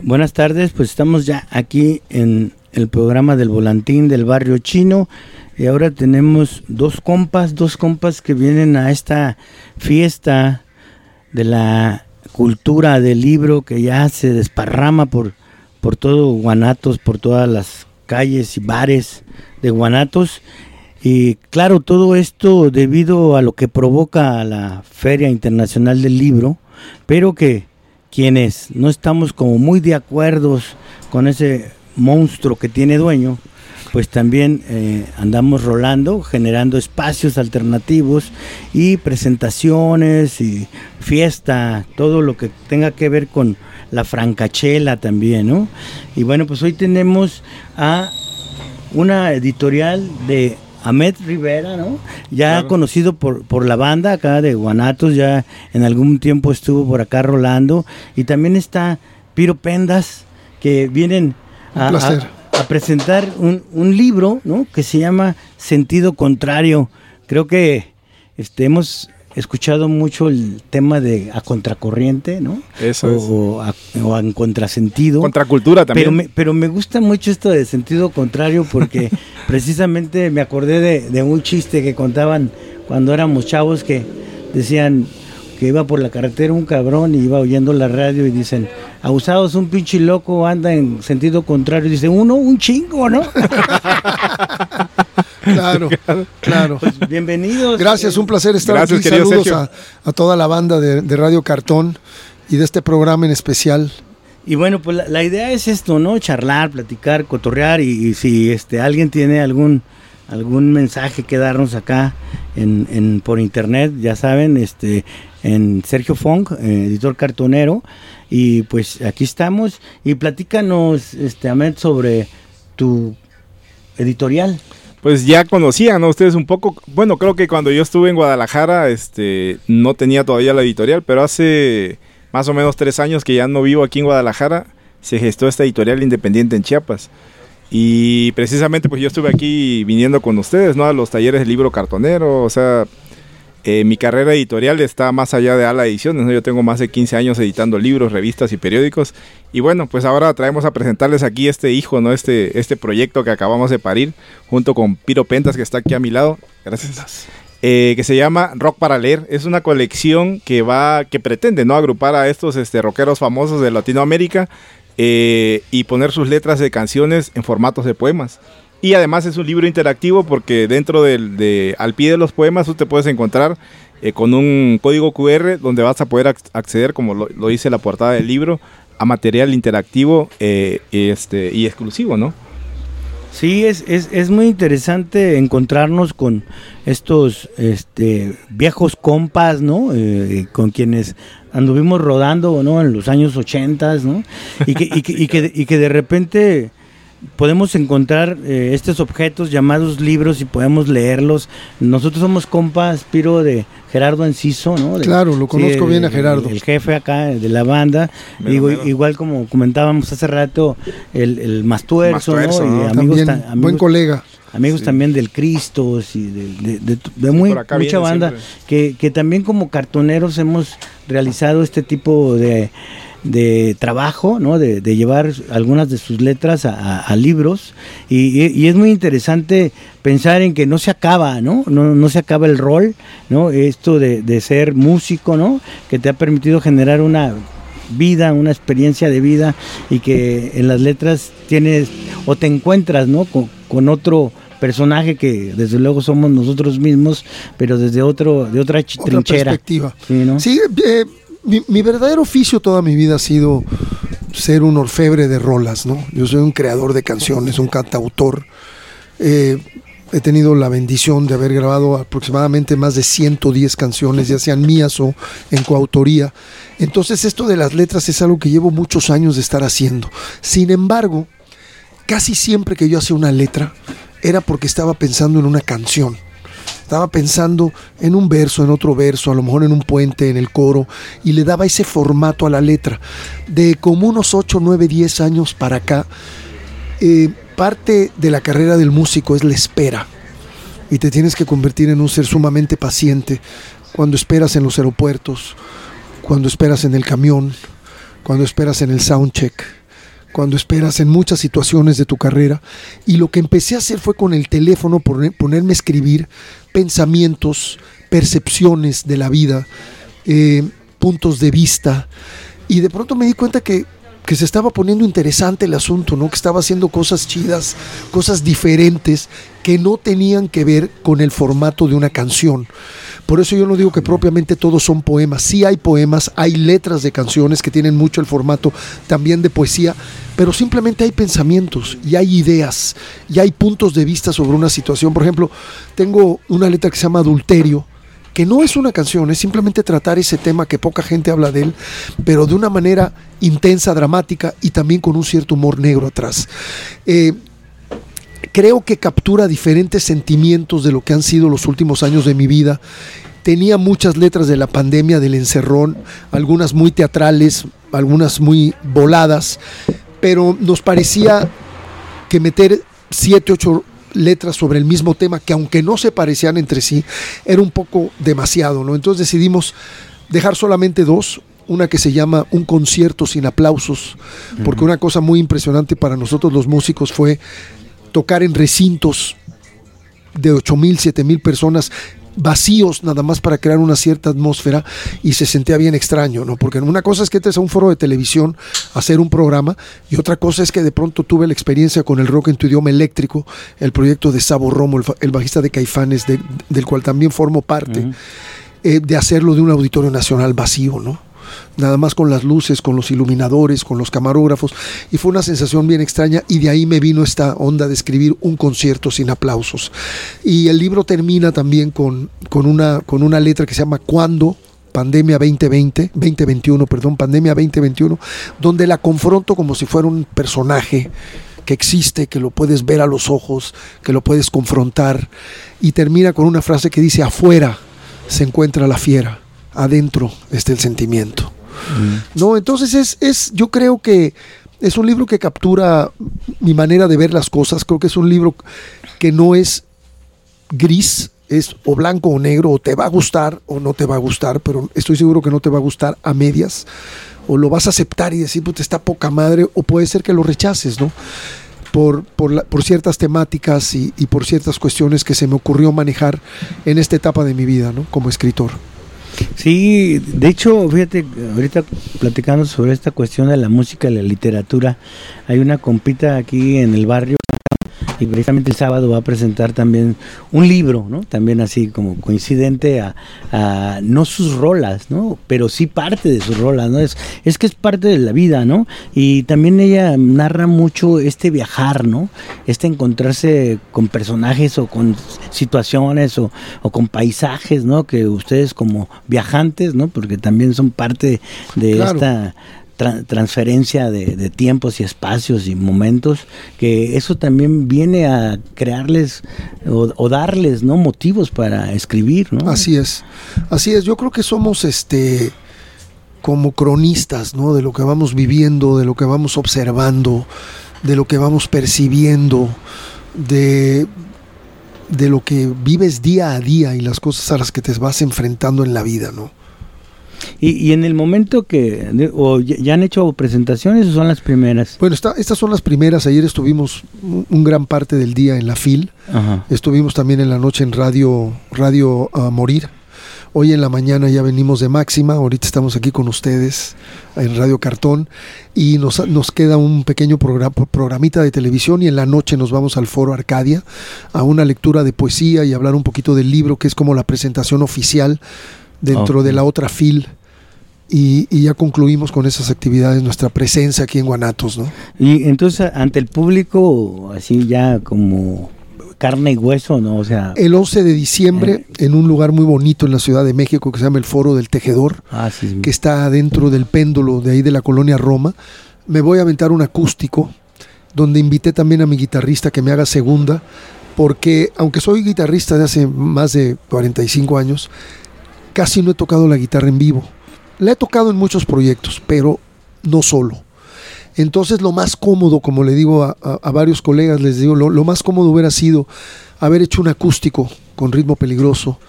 Buenas tardes, pues estamos ya aquí en el programa del volantín del barrio chino y ahora tenemos dos compas, dos compas que vienen a esta fiesta de la cultura del libro que ya se desparrama por, por todo Guanatos, por todas las calles y bares de Guanatos. Y claro, todo esto debido a lo que provoca la Feria Internacional del Libro, pero que quienes no estamos como muy de acuerdo con ese monstruo que tiene dueño, pues también eh, andamos rolando, generando espacios alternativos y presentaciones y fiesta, todo lo que tenga que ver con la francachela también, ¿no? Y bueno, pues hoy tenemos a una editorial de Ahmed Rivera, ¿no? Ya conocido por, por la banda acá de Guanatos, ya en algún tiempo estuvo por acá rolando. Y también está Piro Pendas, que vienen a, a presentar un, un, libro, ¿no? Que se llama Sentido Contrario. Creo que este, hemos escuchado mucho el tema de a contracorriente, ¿no? Eso o, es. o, en contrasentido. Contracultura también. Pero me, pero me gusta mucho esto de sentido contrario porque precisamente me acordé de, de, un chiste que contaban cuando éramos chavos que decían que iba por la carretera un cabrón y iba oyendo la radio y dicen, abusados, un pinche loco anda en sentido contrario. Y dice, uno, un chingo, ¿no? Claro, claro. Pues bienvenidos. Gracias, un placer estar Gracias, aquí. Saludos a, a, toda la banda de, de, Radio Cartón y de este programa en especial. Y bueno, pues la, la idea es esto, ¿no? Charlar, platicar, cotorrear y, y, si este alguien tiene algún algún mensaje que darnos acá en, en por internet, ya saben, este en Sergio Fong, eh, editor cartonero, y pues aquí estamos y platícanos, este Ahmed, sobre tu editorial pues ya conocían ¿no? ustedes un poco. Bueno, creo que cuando yo estuve en Guadalajara, este, no tenía todavía la editorial, pero hace más o menos tres años que ya no vivo aquí en Guadalajara, se gestó esta editorial independiente en Chiapas. Y precisamente pues yo estuve aquí viniendo con ustedes, ¿no? A los talleres del libro cartonero, o sea, eh, mi carrera editorial está más allá de Ala Ediciones, ¿no? yo tengo más de 15 años editando libros, revistas y periódicos. Y bueno, pues ahora traemos a presentarles aquí este hijo, ¿no? este, este proyecto que acabamos de parir, junto con Piro Pentas, que está aquí a mi lado. Gracias. Eh, que se llama Rock para leer. Es una colección que va, que pretende ¿no? agrupar a estos este, rockeros famosos de Latinoamérica eh, y poner sus letras de canciones en formatos de poemas. Y además es un libro interactivo porque dentro del, de, al pie de los poemas tú te puedes encontrar eh, con un código QR donde vas a poder acceder, como lo, dice la portada del libro, a material interactivo eh, este, y exclusivo, ¿no? Sí, es, es, es, muy interesante encontrarnos con estos este, viejos compas, ¿no? Eh, con quienes anduvimos rodando, ¿no? En los años 80, ¿no? Y que, y que, y que, y que de repente podemos encontrar eh, estos objetos llamados libros y podemos leerlos. Nosotros somos compas, Piro, de Gerardo Enciso, ¿no? De, claro, lo conozco sí, bien a Gerardo. El, el, jefe acá de la banda. Mero, mero. Igual como comentábamos hace rato, el, el Mastuerzo, Mastuerzo ¿no? ¿no? Y amigos, ta, amigos, buen colega. Amigos sí. también del Cristo y de, de, de, de muy, mucha banda que, que también como cartoneros hemos realizado este tipo de de trabajo, ¿no? De, de, llevar algunas de sus letras a, a, a libros y, y, es muy interesante pensar en que no se acaba, ¿no? No, no se acaba el rol, ¿no? Esto de, de, ser músico, ¿no? Que te ha permitido generar una vida, una experiencia de vida y que en las letras tienes o te encuentras, ¿no? Con, con otro personaje que desde luego somos nosotros mismos, pero desde otro de otra, otra trinchera. Perspectiva. Sí, ¿no? sí eh, mi, verdadero oficio toda mi vida ha sido ser un orfebre de rolas, ¿no? Yo soy un creador de canciones, un cantautor. Eh, he tenido la bendición de haber grabado aproximadamente más de 110 canciones, ya sean mías o en coautoría. Entonces esto de las letras es algo que llevo muchos años de estar haciendo. Sin embargo, casi siempre que yo hacía una letra era porque estaba pensando en una canción. Estaba pensando en un verso, en otro verso, a lo mejor en un puente, en el coro, y le daba ese formato a la letra. De como unos 8, 9, 10 años para acá, eh, parte de la carrera del músico es la espera. Y te tienes que convertir en un ser sumamente paciente cuando esperas en los aeropuertos, cuando esperas en el camión, cuando esperas en el soundcheck cuando esperas en muchas situaciones de tu carrera. Y lo que empecé a hacer fue con el teléfono ponerme a escribir pensamientos, percepciones de la vida, eh, puntos de vista. Y de pronto me di cuenta que, que se estaba poniendo interesante el asunto, ¿no? Que estaba haciendo cosas chidas, cosas diferentes que no tenían que ver con el formato de una canción. Por eso yo no digo que propiamente todos son poemas. Sí hay poemas, hay letras de canciones que tienen mucho el formato también de poesía, pero simplemente hay pensamientos y hay ideas y hay puntos de vista sobre una situación. Por ejemplo, tengo una letra que se llama Adulterio, que no es una canción, es simplemente tratar ese tema que poca gente habla de él, pero de una manera intensa, dramática y también con un cierto humor negro atrás. Eh, creo que captura diferentes sentimientos de lo que han sido los últimos años de mi vida. Tenía muchas letras de la pandemia, del encerrón, algunas muy teatrales, algunas muy voladas, pero nos parecía que meter siete, ocho letras sobre el mismo tema, que aunque no se parecían entre sí, era un poco demasiado, ¿no? Entonces decidimos dejar solamente dos, una que se llama Un concierto sin aplausos, porque una cosa muy impresionante para nosotros los músicos fue tocar en recintos de 8 mil, 7 mil personas vacíos nada más para crear una cierta atmósfera y se sentía bien extraño, ¿no? Porque una cosa es que entres a un foro de televisión a hacer un programa y otra cosa es que de pronto tuve la experiencia con el rock en tu idioma eléctrico, el proyecto de Sabo Romo, el, bajista de Caifanes, del cual también formo parte, eh, de hacerlo de un auditorio nacional vacío, ¿no? Nada más con las luces, con los iluminadores, con los camarógrafos, y fue una sensación bien extraña y de ahí me vino esta onda de escribir un concierto sin aplausos. Y el libro termina también con, con, una, con una letra que se llama Cuando, Pandemia 2020, 2021, perdón, Pandemia 2021, donde la confronto como si fuera un personaje que existe, que lo puedes ver a los ojos, que lo puedes confrontar, y termina con una frase que dice, afuera se encuentra la fiera, adentro está el sentimiento. No, entonces es, es, yo creo que es un libro que captura mi manera de ver las cosas. Creo que es un libro que no es gris, es o blanco o negro, o te va a gustar o no te va a gustar, pero estoy seguro que no te va a gustar a medias. O lo vas a aceptar y decir, pues está poca madre, o puede ser que lo rechaces, ¿no? Por, por, por ciertas temáticas y, y por ciertas cuestiones que se me ocurrió manejar en esta etapa de mi vida, ¿no? Como escritor. Sí, de hecho, fíjate, ahorita platicando sobre esta cuestión de la música y la literatura, hay una compita aquí en el barrio y precisamente el sábado va a presentar también un libro, ¿no? También así como coincidente a, no sus rolas, ¿no? Pero sí parte de sus rolas, ¿no? Es, es que es parte de la vida, ¿no? Y también ella narra mucho este viajar, ¿no? Este encontrarse con personajes o con situaciones o, con paisajes, ¿no? Que ustedes como viajantes, ¿no? Porque también son parte de esta transferencia de, tiempos y espacios y momentos, que eso también viene a crearles o, darles no motivos para escribir. Así es, así es. Yo creo que somos este como cronistas, ¿no? De lo que vamos viviendo, de lo que vamos observando, de lo que vamos percibiendo, de de lo que vives día a día y las cosas a las que te vas enfrentando en la vida, ¿no? Y, en el momento que, o ya han hecho presentaciones o son las primeras? Bueno, estas son las primeras. Ayer estuvimos un gran parte del día en la FIL. Estuvimos también en la noche en Radio, Radio a Morir. Hoy en la mañana ya venimos de Máxima, ahorita estamos aquí con ustedes en Radio Cartón y nos, nos queda un pequeño programa, programita de televisión y en la noche nos vamos al Foro Arcadia a una lectura de poesía y hablar un poquito del libro que es como la presentación oficial dentro de la otra FIL. Y, ya concluimos con esas actividades nuestra presencia aquí en Guanatos, ¿no? Y entonces ante el público, así ya como carne y hueso, ¿no? O sea... El 11 de diciembre, eh. en un lugar muy bonito en la Ciudad de México que se llama el Foro del Tejedor, ah, que está dentro del péndulo de ahí de la colonia Roma, me voy a aventar un acústico, donde invité también a mi guitarrista que me haga segunda, porque aunque soy guitarrista de hace más de 45 años, casi no he tocado la guitarra en vivo. La he tocado en muchos proyectos, pero no solo. Entonces lo más cómodo, como le digo a, varios colegas, les digo, lo, más cómodo hubiera sido haber hecho un acústico con ritmo peligroso,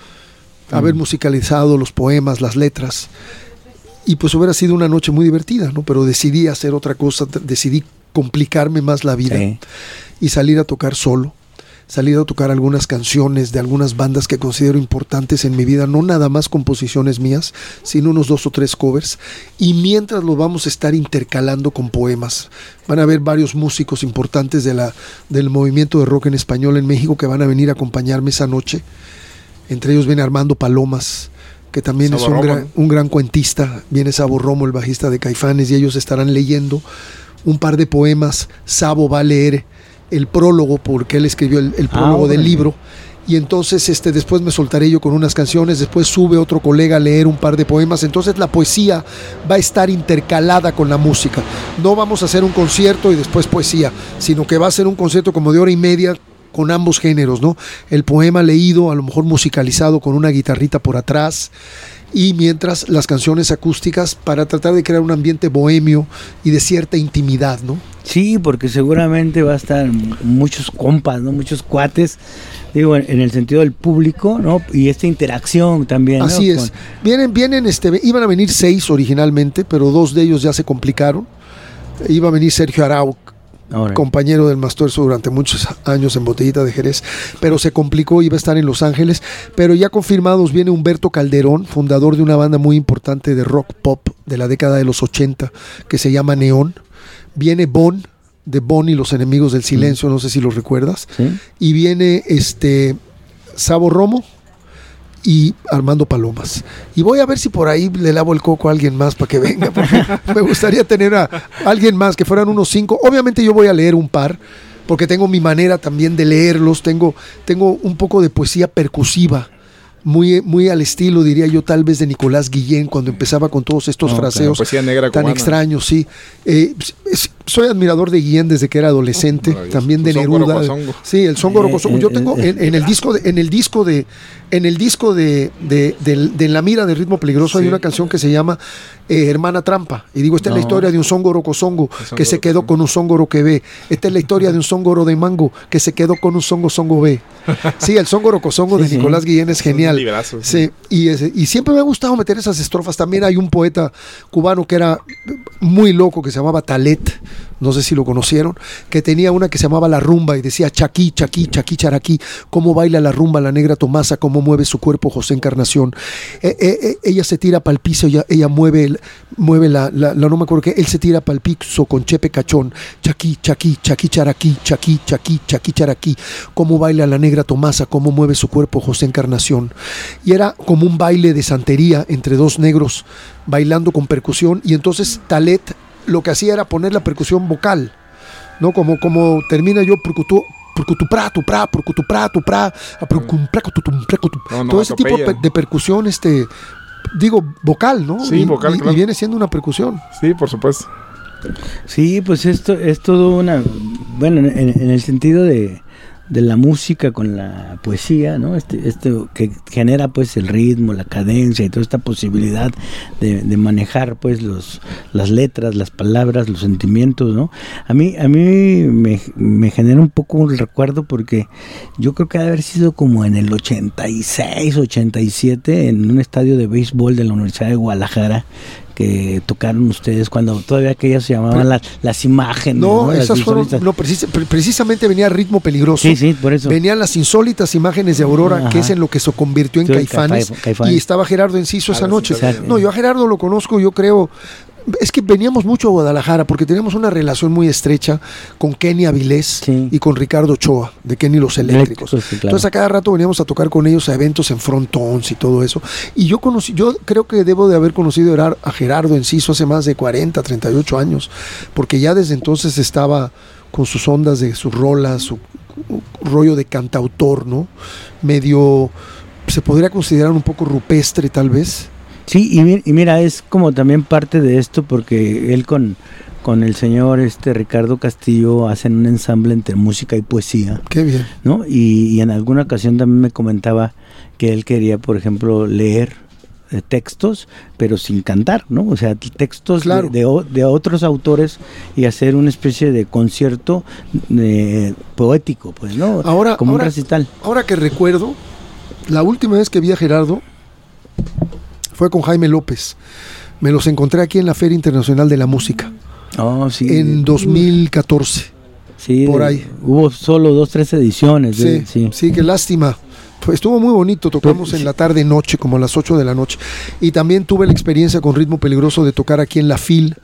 haber musicalizado los poemas, las letras, y pues hubiera sido una noche muy divertida, ¿no? Pero decidí hacer otra cosa, decidí complicarme más la vida y salir a tocar solo salido a tocar algunas canciones de algunas bandas que considero importantes en mi vida, no nada más composiciones mías, sino unos dos o tres covers, y mientras lo vamos a estar intercalando con poemas. Van a haber varios músicos importantes de la, del movimiento de rock en español en México que van a venir a acompañarme esa noche. Entre ellos viene Armando Palomas, que también es un gran, un gran, cuentista, viene Sabo Romo, el bajista de Caifanes, y ellos estarán leyendo un par de poemas. Sabo va a leer el prólogo, porque él escribió el, ah, prólogo del libro. Y entonces este, después me soltaré yo con unas canciones, después sube otro colega a leer un par de poemas. Entonces la poesía va a estar intercalada con la música. No vamos a hacer un concierto y después poesía, sino que va a ser un concierto como de hora y media con ambos géneros, ¿no? El poema leído, a lo mejor musicalizado con una guitarrita por atrás, y mientras las canciones acústicas para tratar de crear un ambiente bohemio y de cierta intimidad, ¿no? Sí, porque seguramente va a estar muchos compas, ¿no? Muchos cuates, digo, en, el sentido del público, ¿no? Y esta interacción también. Así es. Vienen, vienen, este, iban a venir seis originalmente, pero dos de ellos ya se complicaron. Iba a venir Sergio Arau, compañero del Mastuerzo durante muchos años en Botellita de Jerez, pero se complicó, iba a estar en Los Ángeles, pero ya confirmados viene Humberto Calderón, fundador de una banda muy importante de rock pop de la década de los 80 que se llama Neón, viene Bon de Bon y los enemigos del silencio, no sé si los recuerdas, y viene este Sabo Romo, y Armando Palomas. Y voy a ver si por ahí le lavo el coco a alguien más para que venga, porque me gustaría tener a alguien más, que fueran unos cinco. Obviamente yo voy a leer un par, porque tengo mi manera también de leerlos, tengo, tengo un poco de poesía percusiva muy, muy al estilo, diría yo, tal vez de Nicolás Guillén, cuando empezaba con todos estos fraseos tan extraños, sí. Eh, soy admirador de Guillén desde que era adolescente, también de Neruda. Sí, el son eh, Yo tengo eh, en, el disco de, en el disco de en el disco de, de, La Mira de Ritmo Peligroso hay una canción que se llama Hermana Trampa. Y digo, esta es la historia de un zongoro cosongo que se quedó con un zongoro que ve. Esta es la historia de un zongoro de mango que se quedó con un zongo zongo ve. Sí, el zongoro cosongo de Nicolás Guillén es genial. Sí, y, y siempre me ha gustado meter esas estrofas. También hay un poeta cubano que era muy loco que se llamaba Talet no sé si lo conocieron, que tenía una que se llamaba La Rumba y decía Chaquí, Chaquí, Chaquí, Charaquí, cómo baila la rumba la negra Tomasa, cómo mueve su cuerpo José Encarnación. Eh, eh, eh, ella se tira para el piso, ella, ella mueve, mueve la, la, no me acuerdo qué, él se tira para el piso con Chepe Cachón, Chaquí, Chaquí, Chaquí, Charaquí, Chaquí, Chaquí, Chaquí, Charaquí, cómo baila la negra Tomasa, cómo mueve su cuerpo José Encarnación. Y era como un baile de santería entre dos negros bailando con percusión y entonces Talet lo que hacía era poner la percusión vocal, ¿no? Como, como termina yo tu pra, tu pra, tu pra, tu pra, todo ese tipo de percusión, este, digo, vocal, ¿no? Sí, vocal, y, viene siendo una percusión. Sí, por supuesto. Sí, pues esto es todo una, bueno, en el sentido de, de la música con la poesía, ¿no? Este, esto que genera pues el ritmo, la cadencia y toda esta posibilidad de, manejar pues los, las letras, las palabras, los sentimientos, ¿no? A mí, a mí me, me genera un poco un recuerdo porque yo creo que debe haber sido como en el 86, 87 en un estadio de béisbol de la Universidad de Guadalajara que tocaron ustedes cuando todavía aquellas se llamaban las, las imágenes. No, esas fueron, no, precisamente venía Ritmo Peligroso. Sí, sí, por eso. Venían las insólitas imágenes de Aurora, que es en lo que se convirtió en Caifanes, Y estaba Gerardo Enciso esa noche. No, yo a Gerardo lo conozco, yo creo, es que veníamos mucho a Guadalajara porque teníamos una relación muy estrecha con Kenny Avilés y con Ricardo Ochoa, de Kenny Los Eléctricos. Entonces a cada rato veníamos a tocar con ellos a eventos en frontons y todo eso. Y yo conocí, yo creo que debo de haber conocido a Gerardo Enciso hace más de 40, 38 años, porque ya desde entonces estaba con sus ondas de sus rolas, rollo de cantautor, ¿no? Medio, se podría considerar un poco rupestre tal vez. Sí, y, y mira, es como también parte de esto porque él con, con el señor este Ricardo Castillo hacen un ensamble entre música y poesía. Qué bien. ¿no? Y, y en alguna ocasión también me comentaba que él quería, por ejemplo, leer eh, textos, pero sin cantar, ¿no? O sea, textos Claro. de, de de otros autores y hacer una especie de concierto eh, poético, pues, ¿no? Ahora- Como ahora- un recital. Ahora que recuerdo, la última vez que vi a Gerardo fue con Jaime López. Me los encontré aquí en la Feria Internacional de la Música Oh, sí. en 2014. Sí, por ahí. Hubo solo dos, tres ediciones. Sí, de- sí, sí. qué lástima. Pues estuvo muy bonito, tocamos en la tarde noche, como a las 8 de la noche. Y también tuve la experiencia con Ritmo Peligroso de tocar aquí en la FIL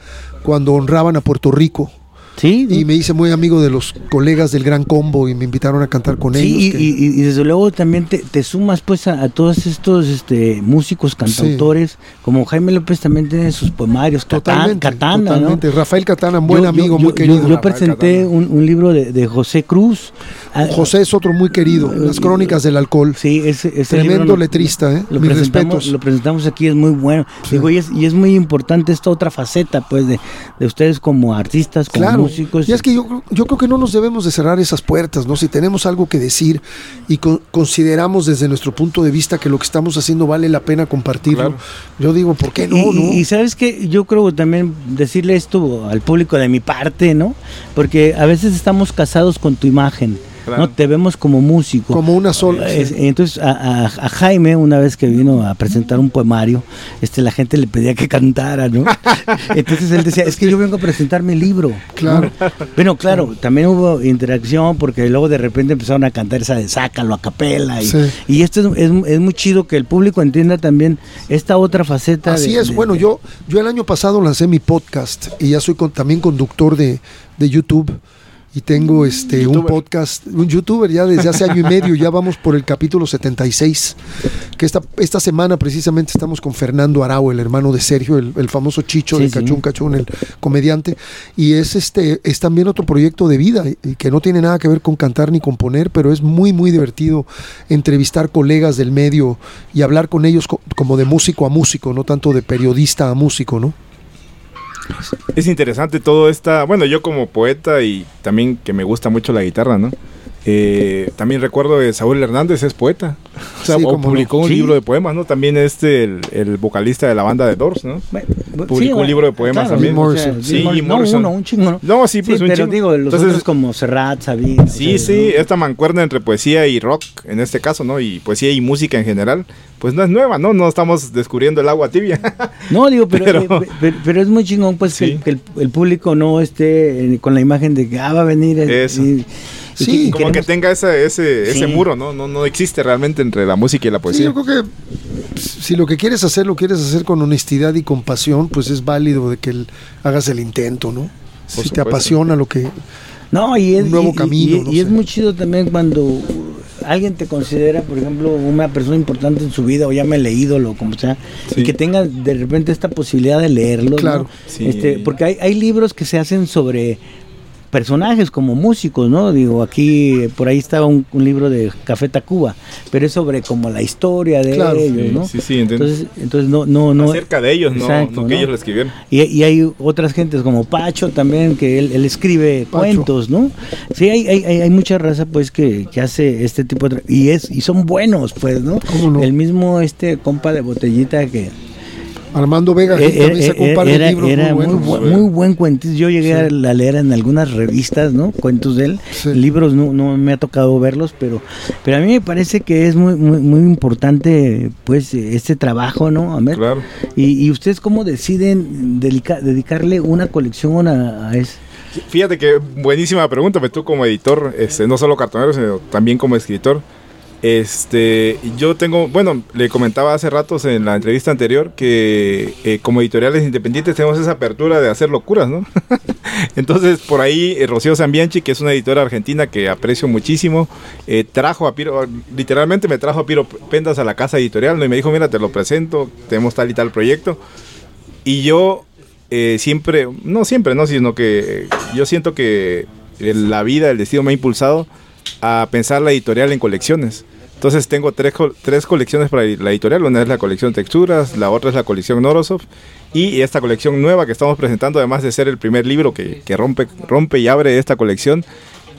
cuando honraban a Puerto Rico. Sí, Y me hice muy amigo de los colegas del Gran Combo y me invitaron a cantar con Sí, ellos. y, que- y- y desde luego también te, te sumas pues a, a todos estos este, músicos, cantautores, como Jaime López también tiene sus poemarios, Catán- totalmente, Katana, ¿no? Rafael Catana, buen Yo- amigo, yo- muy yo- querido. Yo, presenté un, un libro de, de José Cruz. Ah, José es otro muy querido, Las Crónicas del Alcohol. Sí, ese, ese Tremendo libro letrista, ¿eh? Lo Mis respetos. lo presentamos aquí, es muy bueno. Digo, y, es, y es muy importante esta otra faceta, pues, de, de ustedes como artistas, como Claro, músicos. y es que yo, creo- yo creo que no nos debemos de cerrar esas puertas, ¿no? Si tenemos algo que decir y con- consideramos desde nuestro punto de vista que lo que estamos haciendo vale la pena compartirlo, Claro. yo digo, ¿por qué no? y, no? y sabes que yo creo también decirle esto al público de mi parte, ¿no? Porque a veces estamos casados con tu imagen, Claro. ¿no? Te vemos como músico. Como una sola. Es- entonces a, a- a Jaime una vez que vino a presentar un poemario, este la gente le pedía que cantara, ¿no? Entonces él decía, es que yo vengo a presentar mi libro. ¿no? Claro. Bueno, claro, también hubo interacción porque luego de repente empezaron a cantar esa de sácalo a capela y, Sí. y esto es, es- es muy chido que el público entienda también esta otra faceta. Así de- es, de- bueno, de- yo, yo el año pasado lancé mi podcast y ya soy con- también conductor de, de YouTube y tengo este un podcast, un youtuber ya desde hace año y medio, ya vamos por el capítulo 76, que esta, esta semana precisamente estamos con Fernando Arau, el hermano de Sergio, el, el famoso Chicho Sí, de sí. Cachún Cachún, el comediante, y es este es también otro proyecto de vida y- y que no tiene nada que ver con cantar ni componer, pero es muy muy divertido entrevistar colegas del medio y hablar con ellos co- como de músico a músico, no tanto de periodista a músico, ¿no? Es interesante todo esta, bueno, yo como poeta y también que me gusta mucho la guitarra, ¿no? Eh, también recuerdo que Saúl Hernández es poeta. O sea, Sí, o cómo no. publicó un Sí. libro de poemas, ¿no? También este, el, el vocalista de la banda de Doors, ¿no? Bueno, Publicó un libro de poemas también. o sea, Morrison. Sí, Morrison. Morrison. No, uno, un chingo, ¿no? No, sí, pues un pero chingo. digo, los Entonces, otros como Serrat, Sabina. Sí, o sea, sí, ¿no? esta mancuerna entre poesía y rock, en este caso, ¿no? Y poesía y música en general, pues no es nueva, ¿no? No estamos descubriendo el agua tibia. No, digo, pero, Pero- eh, pe- pe- pero, es muy chingón pues que, Sí. que el, el público no esté eh, con la imagen de que ah, va a venir. Eso. y Sí, que- Como que tenga ese, ese, ese Sí. muro, ¿no? ¿no? No existe realmente entre la música y la Sí, poesía. yo creo que si lo que quieres hacer lo quieres hacer con honestidad y con pasión, pues es válido de que el- hagas el intento, ¿no? Si te apasiona lo que... No, y es, un nuevo y- camino, y, no y es muy chido también cuando alguien te considera, por ejemplo, una persona importante en su vida o llámele ídolo, como sea, Sí. y que tenga de repente esta posibilidad de leerlo. ¿no? Claro. Sí. Este, porque hay, hay libros que se hacen sobre personajes como músicos, ¿no? Digo, aquí por ahí estaba un, un libro de Café Tacuba, pero es sobre como la historia de Claro. ellos, Sí, ¿no? sí, sí. Entonces, entonces no, no, no. Acerca de ellos, no, Exacto, no que ¿no? ellos lo escribieron. Y, y hay otras gentes como Pacho también, que él, él escribe Pacho. cuentos, ¿no? Sí, hay, hay, hay hay mucha raza pues que, que hace este tipo de... Y, es, y son buenos, pues, ¿no? ¿Cómo no? El mismo este compa de botellita que... Armando Vega que eh, también sacó un par de era libros era muy buenos. buen cuentista. Yo llegué Sí. a la leer en algunas revistas, ¿no? Cuentos de él. Sí. Libros no, no me ha tocado verlos, pero, pero a mí me parece que es muy, muy, muy importante, pues, este trabajo, ¿no? Ahmed? Claro. ¿Y, y ustedes cómo deciden dedicarle una colección a, a eso? Fíjate que buenísima pregunta, pero tú como editor, este, no solo cartonero, sino también como escritor. Este, yo tengo, bueno, le comentaba hace ratos en la entrevista anterior que eh, como editoriales independientes tenemos esa apertura de hacer locuras, ¿no? Entonces, por ahí eh, Rocío Zambianchi, que es una editora argentina que aprecio muchísimo, eh, trajo a Piro, literalmente me trajo a Piro Pendas a la casa editorial, ¿no? Y me dijo, mira, te lo presento, tenemos tal y tal proyecto. Y yo siempre, no siempre, no, sino que yo siento que la vida, el destino me ha impulsado a pensar la editorial en colecciones. Entonces tengo tres, tres colecciones para la editorial. Una es la colección Texturas, la otra es la colección Norosov y esta colección nueva que estamos presentando, además de ser el primer libro que, que rompe, rompe y abre esta colección,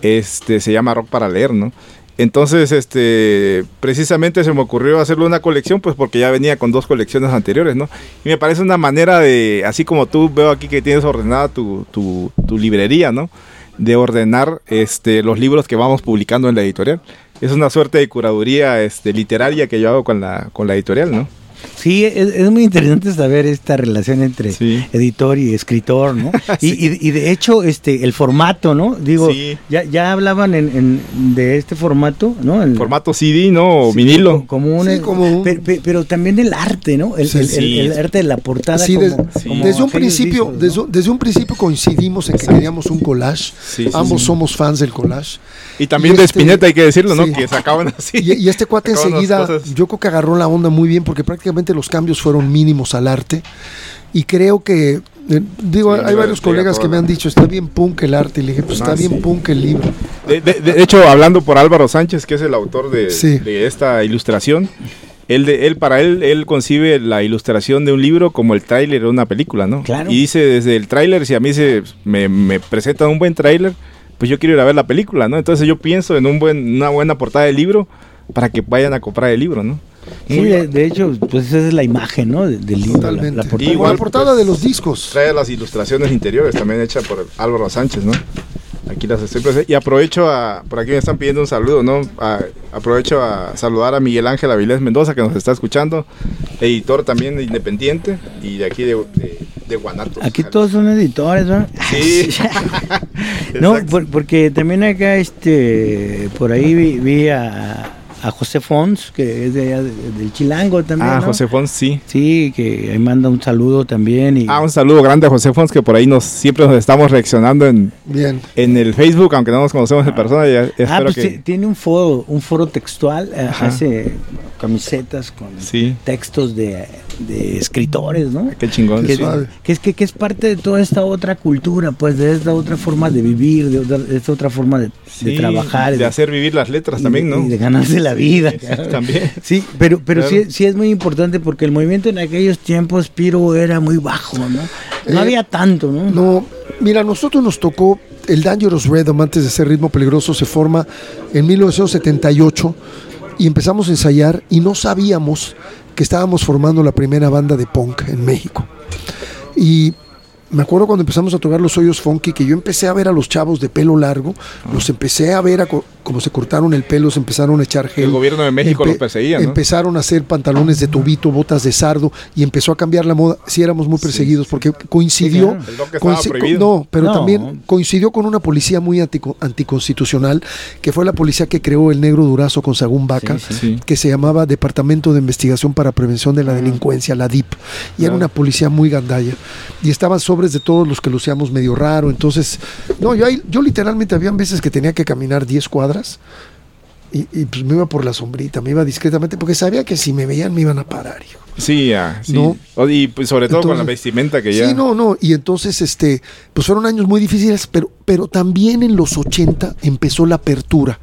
este, se llama Rock para leer, ¿no? Entonces, este, precisamente se me ocurrió hacerle una colección, pues porque ya venía con dos colecciones anteriores, ¿no? Y me parece una manera de, así como tú veo aquí que tienes ordenada tu, tu, tu librería, ¿no? De ordenar este, los libros que vamos publicando en la editorial. Es una suerte de curaduría este, literaria que yo hago con la, con la editorial, ¿no? Sí, es, muy interesante saber esta relación entre editor y escritor, ¿no? Y, de hecho, este, el formato, ¿no? Digo, ya, ya hablaban en, de este formato, ¿no? El formato CD, ¿no? O vinilo. Como un, como pero, también el arte, ¿no? El, el, arte de la portada. Sí, desde un principio, desde, un principio coincidimos en que queríamos un collage. Ambos somos fans del collage. Y también de este Spinetta, hay que decirlo, ¿no? Que se acaban así. Y, este cuate enseguida, yo creo que agarró la onda muy bien porque prácticamente los cambios fueron mínimos al arte. Y creo que, eh, digo, hay varios colegas que me han dicho, está bien punk el arte. Y le dije, pues está bien punk el libro. De, hecho, hablando por Álvaro Sánchez, que es el autor de, esta ilustración, él, de, él, para él, él concibe la ilustración de un libro como el tráiler de una película, ¿no? Y dice, desde el tráiler, si a mí se me, me presentan un buen tráiler, pues yo quiero ir a ver la película, ¿no? Entonces yo pienso en un buen, una buena portada del libro para que vayan a comprar el libro, ¿no? Sí, de, hecho, pues esa es la imagen, ¿no? Del libro. Totalmente. La, portada. Igual, la portada de los discos. Trae las ilustraciones interiores, también hechas por Álvaro Sánchez, ¿no? Aquí las estoy presentando. Y aprovecho a, por aquí me están pidiendo un saludo, ¿no? aprovecho a saludar a Miguel Ángel Avilés Mendoza, que nos está escuchando, editor también de Independiente y de aquí de, de, Guanatos. Aquí todos son editores, ¿no? Sí. no, porque también acá, este, por ahí vi a a José Fons, que es de, del Chilango también. Ah, José Fons, sí. Sí, que ahí manda un saludo también. Y... Ah, un saludo grande a José Fons, que por ahí nos siempre nos estamos reaccionando en, Bien. en el Facebook, aunque no nos conocemos en persona. ah, pues tiene un foro, un foro textual, eh, hace camisetas con textos de, escritores, ¿no? Qué chingón. Que, es, que, es parte de toda esta otra cultura, pues de esta otra forma de vivir, de, esta otra forma de, trabajar. De, hacer vivir las letras también, ¿no? Y de ganarse la vida. también. Sí, pero, pero sí, sí es muy importante porque el movimiento en aquellos tiempos, Piro, era muy bajo, ¿no? No eh, había tanto, ¿no? No, mira, a nosotros nos tocó el Dangerous Rhythm antes de ser ritmo peligroso se forma en 1978 y empezamos a ensayar y no sabíamos que estábamos formando la primera banda de punk en México. Y me acuerdo cuando empezamos a tocar los hoyos funky que yo empecé a ver a los chavos de pelo largo, los empecé a ver a como se cortaron el pelo, se empezaron a echar gel. El gobierno de México los perseguía, ¿no? Empezaron a hacer pantalones de tubito, botas de sardo y empezó a cambiar la moda. Sí éramos muy perseguidos porque coincidió no, pero también coincidió con una policía muy anticonstitucional que fue la policía que creó el negro Durazo con Sagún Vaca, que se llamaba Departamento de Investigación para Prevención de la Delincuencia, la DIP, y era una policía muy gandalla. Y estaban sobre de todos los que lucíamos medio raro. Entonces, no, yo, yo literalmente habían veces que tenía que caminar 10 cuadras y, pues me iba por la sombrita, me iba discretamente porque sabía que si me veían me iban a parar, hijo. Sí, sí. Y pues sobre todo con la vestimenta que ya. Sí, no, no. Y entonces, este, pues fueron años muy difíciles, pero, pero también en los 80 empezó la apertura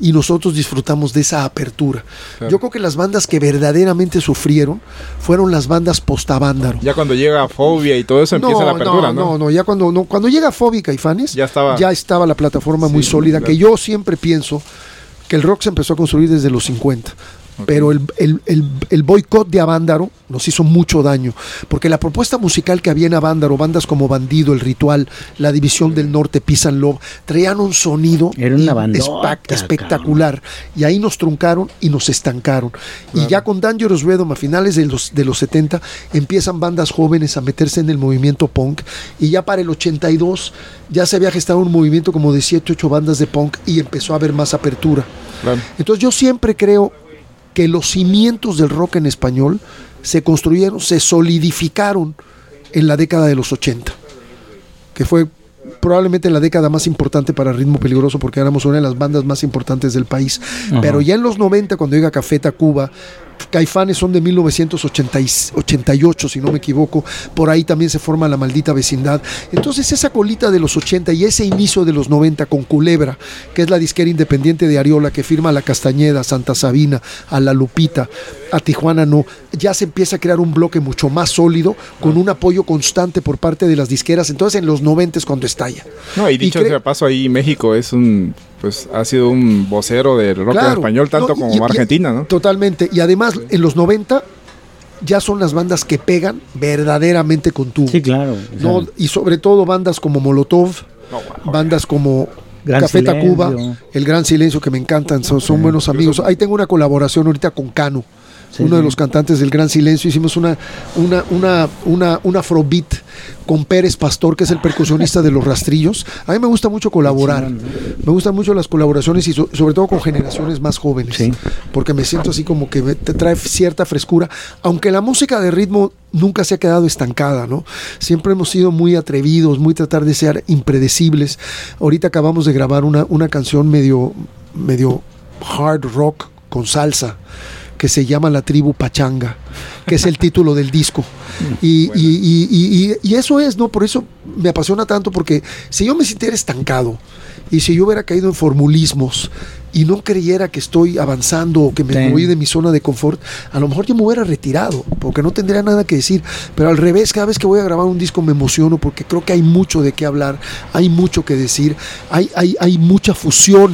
y nosotros disfrutamos de esa apertura. Yo creo que las bandas que verdaderamente sufrieron fueron las bandas postavándaro. Ya cuando llega Fobia y todo eso empieza la apertura, ¿no? No, no, ya cuando, no, cuando llega Fobia y Caifanes, ya estaba, ya estaba la plataforma muy sólida, que yo siempre pienso que el rock se empezó a construir desde los 50. Pero el, el, el, boicot de Avándaro nos hizo mucho daño, porque la propuesta musical que había en Avándaro, bandas como Bandido, El Ritual, La División del Norte, Pisan Love, traían un sonido Era una espectacular. Y ahí nos truncaron y nos estancaron. Y ya con Dangerous Rhythm a finales de los, de los 70 empiezan bandas jóvenes a meterse en el movimiento punk. Y ya para el 82 ya se había gestado un movimiento como de 7, 8 bandas de punk y empezó a haber más apertura. Entonces yo siempre creo que los cimientos del rock en español se construyeron, se solidificaron en la década de los 80, que fue probablemente la década más importante para Ritmo Peligroso porque éramos una de las bandas más importantes del país. Pero ya en los 90, cuando llega Café Tacuba, Caifanes son de 1988, si no me equivoco. Por ahí también se forma la maldita vecindad. Entonces esa colita de los 80 y ese inicio de los 90 con Culebra, que es la disquera independiente de Ariola, que firma a La Castañeda, Santa Sabina, a La Lupita, a Tijuana no, ya se empieza a crear un bloque mucho más sólido, con un apoyo constante por parte de las disqueras. Entonces en los 90 es cuando estalla. No, y dicho sea paso ahí, México es un pues ha sido un vocero del rock en español tanto como Argentina, ¿no? Totalmente. Y además, en los 90 ya son las bandas que pegan verdaderamente con tu. Sí, claro. Y sobre todo bandas como Molotov, bandas como Café Tacuba, El Gran Silencio, que me encantan, son, son buenos amigos. Ahí tengo una colaboración ahorita con Cano. Uno de los cantantes del Gran Silencio, hicimos una, una, una, una, un afrobeat con Pérez Pastor, que es el percusionista de Los Rastrillos. A mí me gusta mucho colaborar. Me gustan mucho las colaboraciones y sobre todo con generaciones más jóvenes. Porque me siento así como que te trae cierta frescura. Aunque la música de ritmo nunca se ha quedado estancada, ¿no? Siempre hemos sido muy atrevidos, muy tratar de ser impredecibles. Ahorita acabamos de grabar una, una canción medio, medio hard rock con salsa que se llama La Tribu Pachanga, que es el título del disco. Y, y, eso es, ¿no? Por eso me apasiona tanto, porque si yo me sintiera estancado y si yo hubiera caído en formulismos y no creyera que estoy avanzando o que me voy de mi zona de confort, a lo mejor yo me hubiera retirado, porque no tendría nada que decir. Pero al revés, cada vez que voy a grabar un disco me emociono porque creo que hay mucho de qué hablar, hay mucho que decir, hay, hay, hay mucha fusión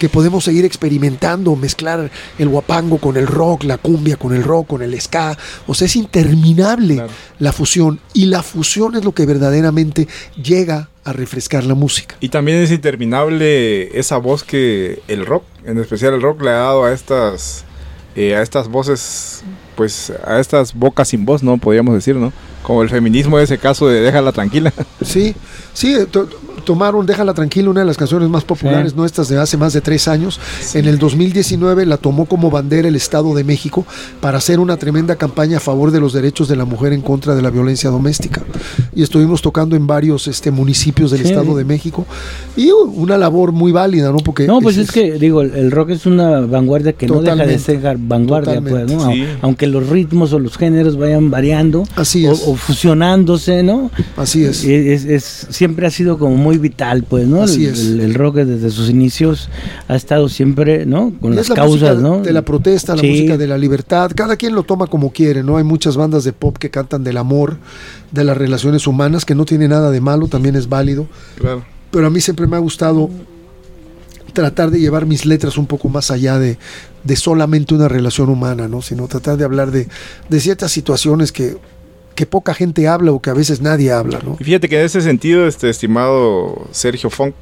que podemos seguir experimentando, mezclar el guapango con el rock, la cumbia con el rock, con el ska. O sea, es interminable la fusión. Y la fusión es lo que verdaderamente llega a refrescar la música. Y también es interminable esa voz que el rock, en especial el rock, le ha dado a estas, eh, a estas voces, pues a estas bocas sin voz, ¿no? Podríamos decir, ¿no? Como el feminismo, ese caso de déjala tranquila. Sí, sí, tomaron Déjala Tranquila, una de las canciones más populares nuestras de hace más de tres años. En el 2019 la tomó como bandera el Estado de México para hacer una tremenda campaña a favor de los derechos de la mujer en contra de la violencia doméstica. Y estuvimos tocando en varios este, municipios del Estado de México. Y una labor muy válida, ¿no? Porque no, pues es, que, digo, el rock es una vanguardia que no deja de ser vanguardia, pues, ¿no? Aunque los ritmos o los géneros vayan variando Así O, fusionándose, ¿no? Así es. es. Siempre ha sido como muy vital, pues, ¿no? Así el, es. El, rock desde sus inicios ha estado siempre, ¿no? Con las causas, ¿no? De la protesta, la música de la libertad. Cada quien lo toma como quiere, ¿no? Hay muchas bandas de pop que cantan del amor, de las relaciones humanas, que no tiene nada de malo, también es válido. Claro. Pero a mí siempre me ha gustado tratar de llevar mis letras un poco más allá de, de solamente una relación humana, ¿no? Sino tratar de hablar de, de ciertas situaciones que que poca gente habla o que a veces nadie habla. ¿no? Y fíjate que en ese sentido, este estimado Sergio Funk,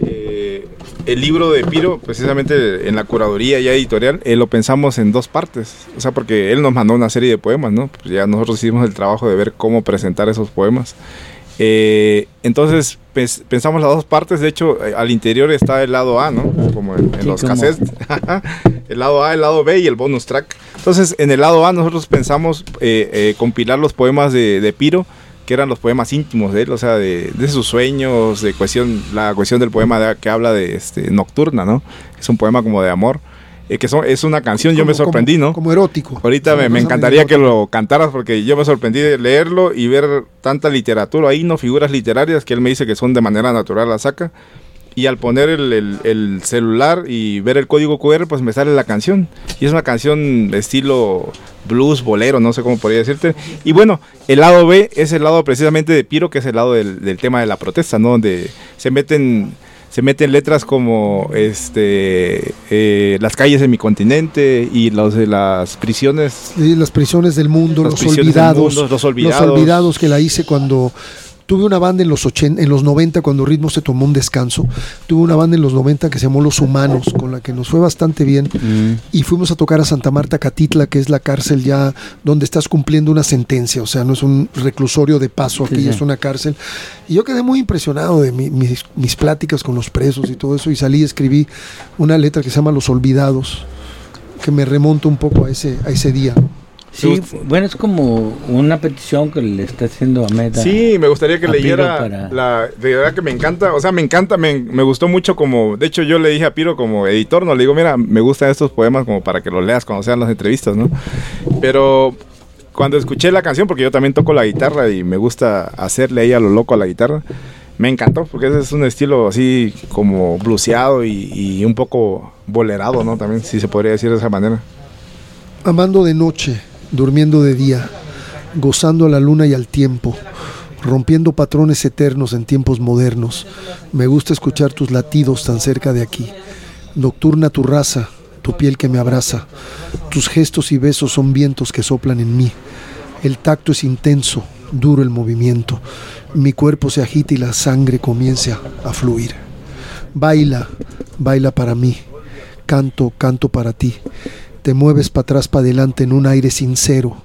eh, el libro de Piro, precisamente en la curaduría ya editorial, eh, lo pensamos en dos partes. O sea, porque él nos mandó una serie de poemas, ¿no? Pues ya nosotros hicimos el trabajo de ver cómo presentar esos poemas. Eh, entonces pensamos las dos partes, de hecho al interior está el lado A, ¿no? Como en, los cassettes. el lado A, el lado B y el bonus track. Entonces, en el lado A nosotros pensamos eh, eh, compilar los poemas de, Piro, que eran los poemas íntimos de él, o sea, de, sus sueños, de cuestión, la cuestión del poema que habla de este, Nocturna, ¿no? Es un poema como de amor. Eh, que es una canción, yo me sorprendí, ¿no? Como erótico. Ahorita me, encantaría que lo cantaras porque yo me sorprendí de leerlo y ver tanta literatura ahí, no figuras literarias que él me dice que son de manera natural la saca y al poner el, celular y ver el código QR, pues me sale la canción. Y es una canción estilo blues, bolero, no sé cómo podría decirte. Y bueno, el lado B es el lado precisamente de Piro, que es el lado del, tema de la protesta, ¿no? Donde se meten se meten letras como este eh, las calles de mi continente y los de las prisiones las prisiones del mundo los olvidados, los olvidados los olvidados que la hice cuando Tuve una banda en los, 80, en los 90 cuando Ritmo se tomó un descanso. Tuve una banda en los 90 que se llamó Los Humanos, con la que nos fue bastante bien. Mm. Y fuimos a tocar a Santa Marta Catitla, que es la cárcel ya donde estás cumpliendo una sentencia. O sea, no es un reclusorio de paso, aquí es una cárcel. Y yo quedé muy impresionado de mis, mis pláticas con los presos y todo eso. Y salí y escribí una letra que se llama Los Olvidados, que me remonta un poco a ese, a ese día. Sí, bueno, es como una petición que le está haciendo a Meta. Sí, me gustaría que leyera para- la de verdad que me encanta, o sea, me encanta, me, me gustó mucho como, de hecho yo le dije a Piro como editor, no le digo, mira, me gustan estos poemas como para que los leas cuando sean las entrevistas, ¿no? Pero cuando escuché la canción, porque yo también toco la guitarra y me gusta hacerle ahí a lo loco a la guitarra, me encantó, porque ese es un estilo así como bluseado y, y un poco bolerado, ¿no? También, si se podría decir de esa manera. Amando de noche, durmiendo de día, gozando a la luna y al tiempo, rompiendo patrones eternos en tiempos modernos. Me gusta escuchar tus latidos tan cerca de aquí. Nocturna tu raza, tu piel que me abraza. Tus gestos y besos son vientos que soplan en mí. El tacto es intenso, duro el movimiento. Mi cuerpo se agita y la sangre comienza a fluir. Baila, baila para mí. Canto, canto para ti. Te mueves para atrás, para adelante en un aire sincero.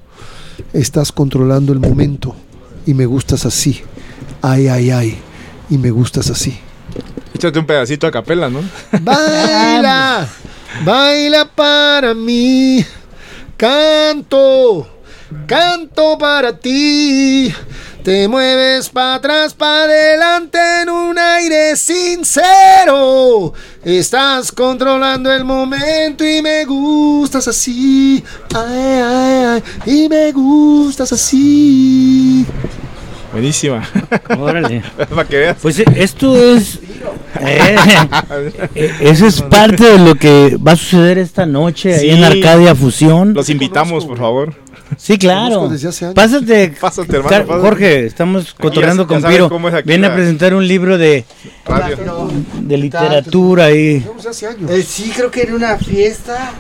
Estás controlando el momento y me gustas así. Ay, ay, ay. Y me gustas así. Échate un pedacito a capela, ¿no? Baila, baila para mí. Canto, canto para ti. Te mueves para atrás, para adelante en un aire sincero. Estás controlando el momento y me gustas así. Ay, ay, ay. Y me gustas así. Buenísima. Órale. para que veas. Pues eh, esto es. eh, eso es parte de lo que va a suceder esta noche ahí en. Arcadia Fusión. Los invitamos, por favor. Sí, claro. conozco desde hace años. Pásate, Pásate, hermano, pásate. Jorge, estamos cotorreando con Piro. cómo es aquí Viene a presentar un libro de, Radio. de literatura hace años. Eh, sí, creo que en una fiesta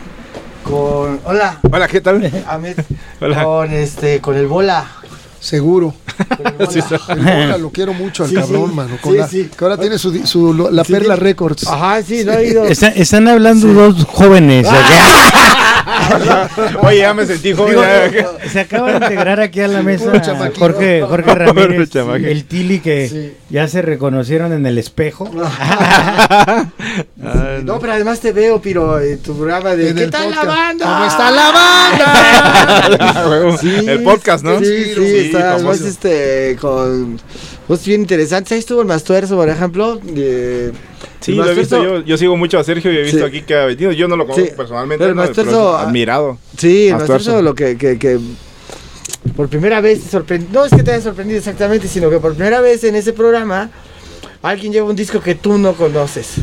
con. Hola, Hola, ¿qué tal? Ahmed. Hola. Con este, con el bola. Seguro. El bola. Sí, sí. El Bola, lo quiero mucho al Sí, cabrón, sí. mano. Con Sí, la- sí. Que ahora tiene su, su- lo- la Sí, Perla sí. Records. Ajá, sí, no he ido. Está- están hablando dos jóvenes. Oye, ya me sentí joven. Digo, ya. se acaba de integrar aquí a la mesa. Jorge, Jorge Ramírez, el Tili que Sí. ya se reconocieron en el espejo. No, pero además te veo, Piro, en tu programa de. ¿Qué el tal la podcast. banda? ¿Cómo está la banda? Ah, el podcast, ¿no? Sí, sí, está famoso. además este, con. Pues bien interesante. Ahí estuvo el Mastuerzo, por ejemplo. Sí, lo he visto yo. Yo sigo mucho a Sergio y he visto Sí. aquí que ha venido. Yo no lo conozco Sí. personalmente, Pero el ¿no? Mastuerzo- admirado. Sí, el Mastuerzo. Lo que, que, que por primera vez te sorprendió. No es que te haya sorprendido exactamente, sino que por primera vez en ese programa alguien lleva un disco que tú no conoces.